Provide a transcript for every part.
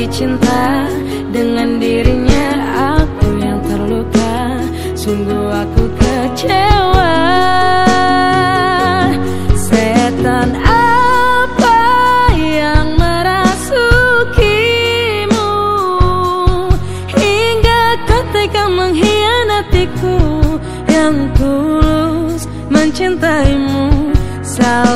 membagi cinta dengan dirinya Aku yang terluka. Sungguh aku kecewa. Setan apa yang merasukimu? Hingga kau tega mengkhianatiku Yang tulus mencintaimu. Salah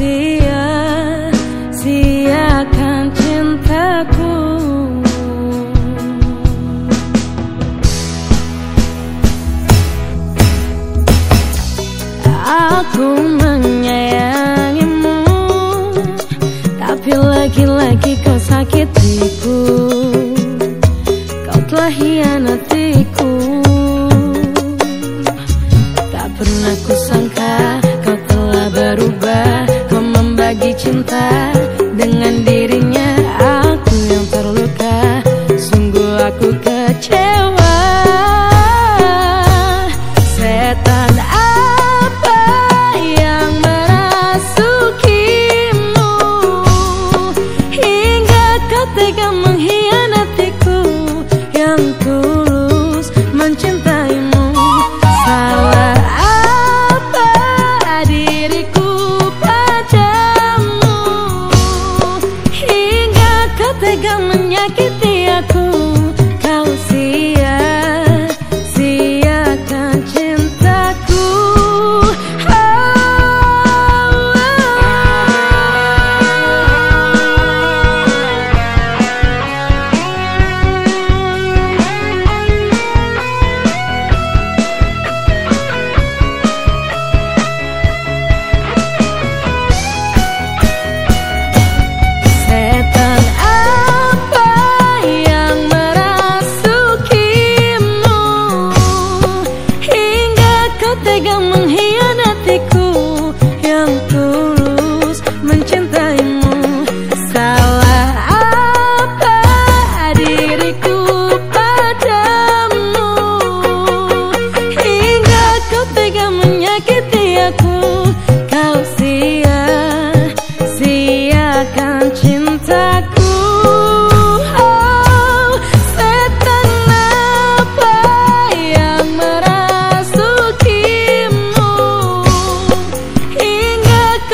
sia-siakan cintaku. Aku menyayangimu Tapi lagi-lagi kau sakitiku Kau telah hianatiku dengan dirinya. Aku yang terluka Sungguh aku kecewa. Setan apa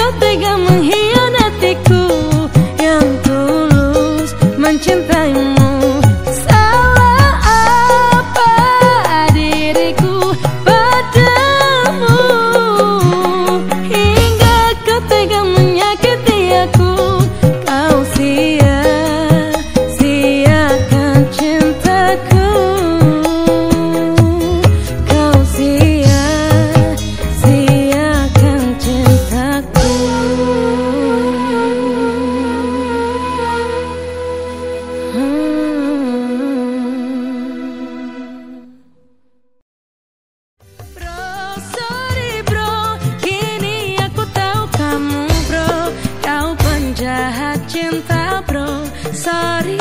Hingga kau jahat cinta bro sorry